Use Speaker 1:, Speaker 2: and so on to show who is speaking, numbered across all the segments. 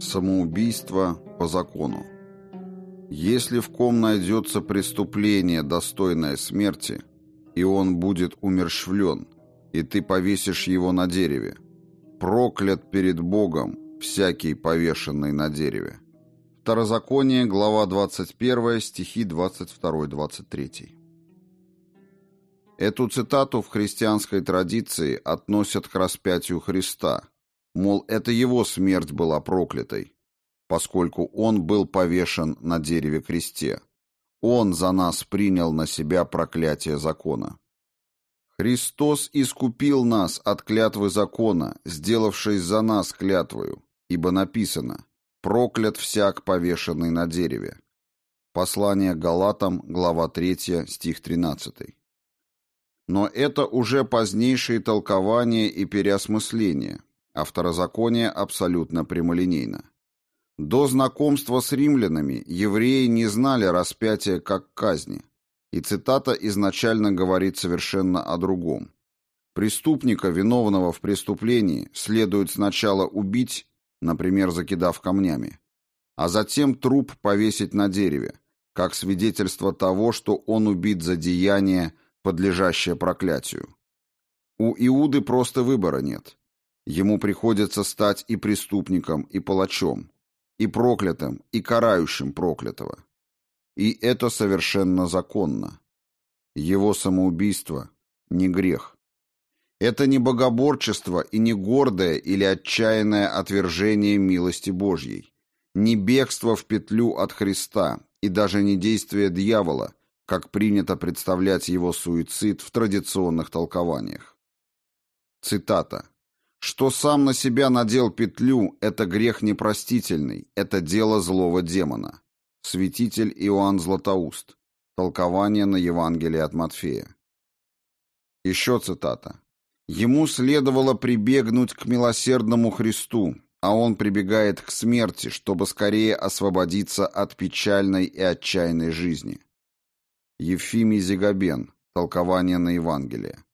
Speaker 1: Самоубийство по закону. Если в ком найдется преступление, достойное смерти, и он будет умерщвлен, и ты повесишь его на дереве, проклят перед Богом всякий повешенный на дереве. Второзаконие, глава 21, стихи 22-23. Эту цитату в христианской традиции относят к распятию Христа, мол, это его смерть была проклятой, поскольку он был повешен на дереве кресте. Он за нас принял на себя проклятие закона. Христос искупил нас от клятвы закона, сделавшись за нас клятвою, ибо написано «Проклят всяк, повешенный на дереве». Послание Галатам, глава 3, стих 13. Но это уже позднейшие толкования и переосмысления, а второзаконие абсолютно прямолинейно. До знакомства с римлянами евреи не знали распятия как казни, и цитата изначально говорит совершенно о другом. Преступника, виновного в преступлении, следует сначала убить, например, закидав камнями, а затем труп повесить на дереве, как свидетельство того, что он убит за деяние, подлежащее проклятию. У Иуды просто выбора нет. Ему приходится стать и преступником, и палачом, и проклятым, и карающим проклятого. И это совершенно законно. Его самоубийство не грех. Это не богоборчество и не гордое или отчаянное отвержение милости Божьей, не бегство в петлю от Христа и даже не действие дьявола, как принято представлять его суицид в традиционных толкованиях. Цитата. «Что сам на себя надел петлю, это грех непростительный, это дело злого демона». Святитель Иоанн Златоуст. Толкование на Евангелие от Матфея. Еще цитата. «Ему следовало прибегнуть к милосердному Христу, а он прибегает к смерти, чтобы скорее освободиться от печальной и отчаянной жизни». Ефимий Зигабен. Толкование на Евангелие.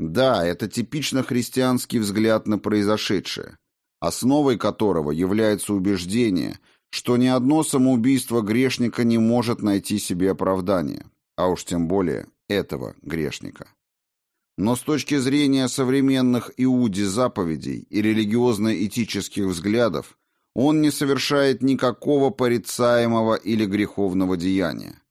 Speaker 1: Да, это типично христианский взгляд на произошедшее, основой которого является убеждение, что ни одно самоубийство грешника не может найти себе оправдания, а уж тем более этого грешника. Но с точки зрения современных иуди заповедей и религиозно-этических взглядов, он не совершает никакого порицаемого или греховного деяния.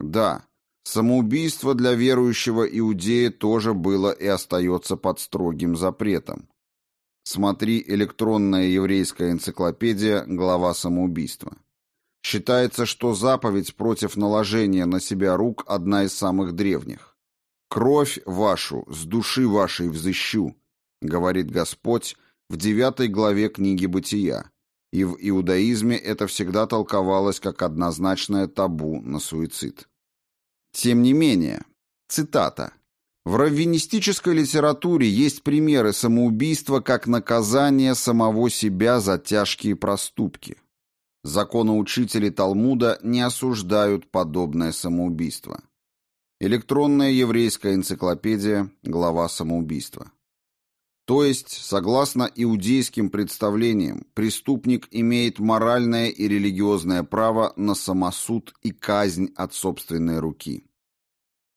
Speaker 1: Да, самоубийство для верующего иудея тоже было и остается под строгим запретом. Смотри электронная еврейская энциклопедия, глава самоубийства. Считается, что заповедь против наложения на себя рук одна из самых древних. «Кровь вашу с души вашей взыщу», — говорит Господь в девятой главе книги «Бытия», и в иудаизме это всегда толковалось как однозначное табу на суицид. Тем не менее, цитата. В раввинистической литературе есть примеры самоубийства как наказание самого себя за тяжкие проступки. Законоучители Талмуда не осуждают подобное самоубийство. Электронная еврейская энциклопедия, глава самоубийства. То есть, согласно иудейским представлениям, преступник имеет моральное и религиозное право на самосуд и казнь от собственной руки.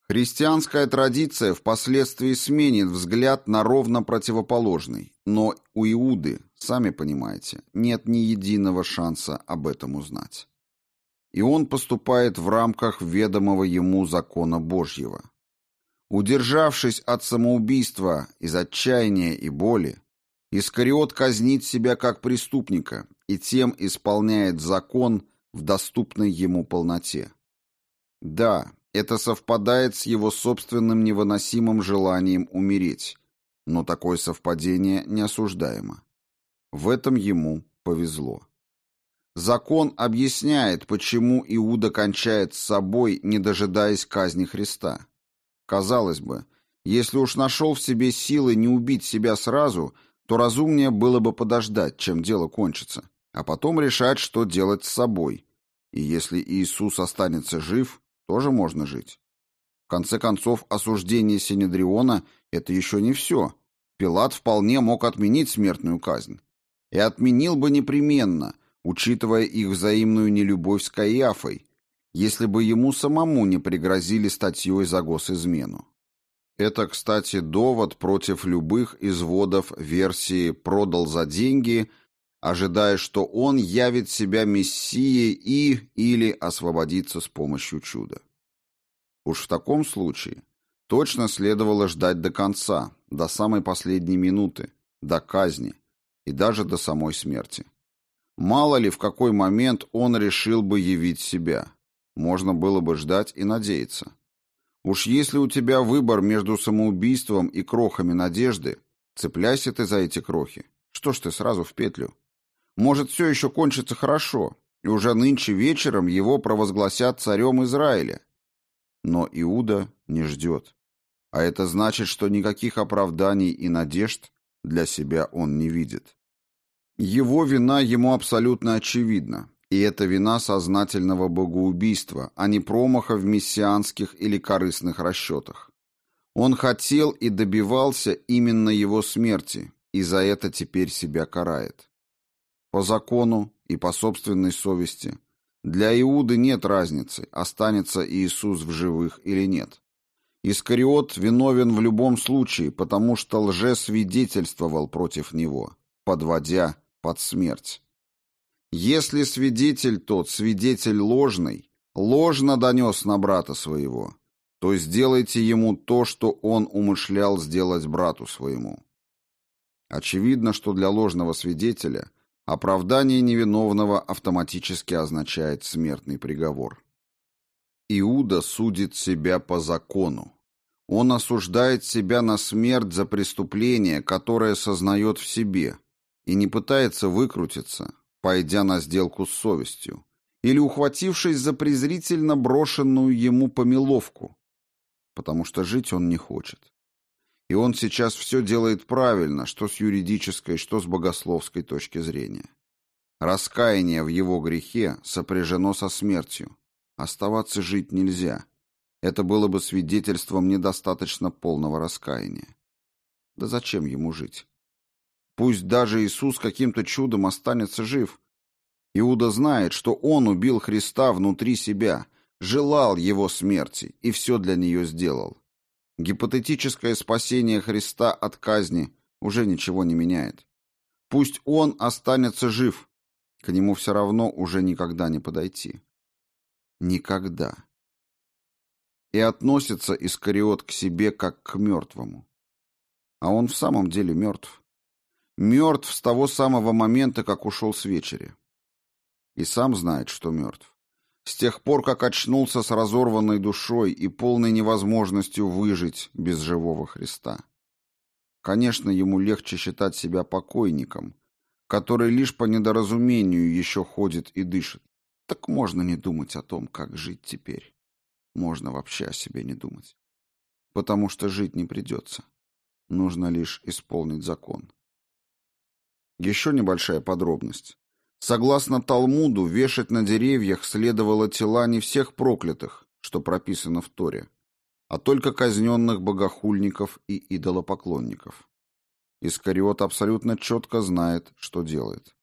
Speaker 1: Христианская традиция впоследствии сменит взгляд на ровно противоположный, но у Иуды, сами понимаете, нет ни единого шанса об этом узнать. И он поступает в рамках ведомого ему закона Божьего – Удержавшись от самоубийства из отчаяния и боли, Искариот казнит себя как преступника и тем исполняет закон в доступной ему полноте. Да, это совпадает с его собственным невыносимым желанием умереть, но такое совпадение не осуждаемо. В этом ему повезло. Закон объясняет, почему Иуда кончает с собой, не дожидаясь казни Христа. Казалось бы, если уж нашел в себе силы не убить себя сразу, то разумнее было бы подождать, чем дело кончится, а потом решать, что делать с собой. И если Иисус останется жив, тоже можно жить. В конце концов, осуждение Синедриона – это еще не все. Пилат вполне мог отменить смертную казнь. и отменил бы непременно, учитывая их взаимную нелюбовь с Каиафой, если бы ему самому не пригрозили статьей за госизмену. Это, кстати, довод против любых изводов версии «продал за деньги», ожидая, что он явит себя мессией и или освободится с помощью чуда. Уж в таком случае точно следовало ждать до конца, до самой последней минуты, до казни и даже до самой смерти. Мало ли в какой момент он решил бы явить себя. Можно было бы ждать и надеяться. Уж если у тебя выбор между самоубийством и крохами надежды, цепляйся ты за эти крохи. Что ж ты сразу в петлю? Может, все еще кончится хорошо, и уже нынче вечером его провозгласят царем Израиля. Но Иуда не ждет. А это значит, что никаких оправданий и надежд для себя он не видит. Его вина ему абсолютно очевидна, и это вина сознательного богоубийства, а не промаха в мессианских или корыстных расчетах. Он хотел и добивался именно его смерти, и за это теперь себя карает. По закону и по собственной совести для Иуды нет разницы, останется Иисус в живых или нет. Искариот виновен в любом случае, потому что лжесвидетельствовал против него, подводя под смерть. Если свидетель тот, свидетель ложный, ложно донес на брата своего, то сделайте ему то, что он умышлял сделать брату своему. Очевидно, что для ложного свидетеля оправдание невиновного автоматически означает смертный приговор. Иуда судит себя по закону. Он осуждает себя на смерть за преступление, которое сознает в себе, и не пытается выкрутиться, пойдя на сделку с совестью, или ухватившись за презрительно брошенную ему помиловку, потому что жить он не хочет. И он сейчас все делает правильно, что с юридической, что с богословской точки зрения. Раскаяние в его грехе сопряжено со смертью. Оставаться жить нельзя. Это было бы свидетельством недостаточно полного раскаяния. Да зачем ему жить? Пусть даже Иисус каким-то чудом останется жив. Иуда знает, что он убил Христа внутри себя, желал его смерти и все для нее сделал. Гипотетическое спасение Христа от казни уже ничего не меняет. Пусть он останется жив, к нему все равно уже никогда не подойти. Никогда. И относится Искариот к себе как к мертвому. А он в самом деле мертв. Мертв с того самого момента, как ушел с вечери. И сам знает, что мертв. С тех пор, как очнулся с разорванной душой и полной невозможностью выжить без живого Христа. Конечно, ему легче считать себя покойником, который лишь по недоразумению еще ходит и дышит. Так можно не думать о том, как жить теперь. Можно вообще о себе не думать. Потому что жить не придется. Нужно лишь исполнить закон. Еще небольшая подробность. Согласно Талмуду, вешать на деревьях следовало тела не всех проклятых, что прописано в Торе, а только казненных богохульников и идолопоклонников. Искариот абсолютно четко знает, что делает.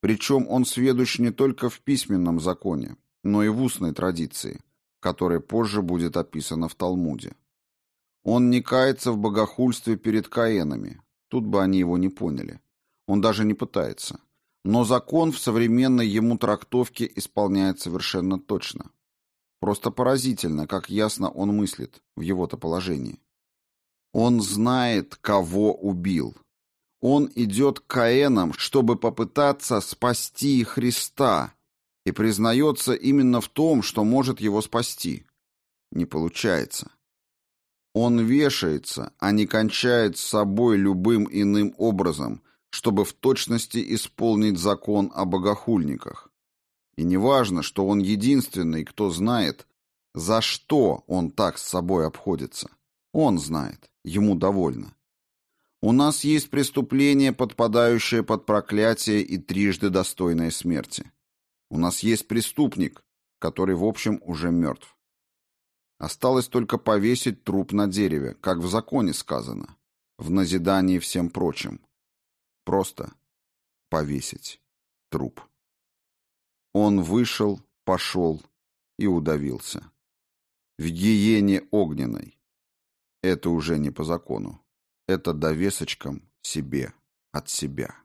Speaker 1: Причем он сведущ не только в письменном законе, но и в устной традиции, которая позже будет описана в Талмуде. Он не кается в богохульстве перед каенами, тут бы они его не поняли. Он даже не пытается. Но закон в современной ему трактовке исполняет совершенно точно. Просто поразительно, как ясно он мыслит в его-то положении. Он знает, кого убил. Он идет к Каэнам, чтобы попытаться спасти Христа, и признается именно в том, что может его спасти. Не получается. Он вешается, а не кончает с собой любым иным образом, чтобы в точности исполнить закон о богохульниках. И не важно, что он единственный, кто знает, за что он так с собой обходится. Он знает, ему довольно. У нас есть преступление, подпадающее под проклятие и трижды достойное смерти. У нас есть преступник, который, в общем, уже мертв. Осталось только повесить труп на дереве, как в законе сказано, в назидании всем прочим. Просто. повесить. Труп. Он вышел, пошел и удавился. В гиене огненной. Это уже не по закону. Это довесочком себе от себя.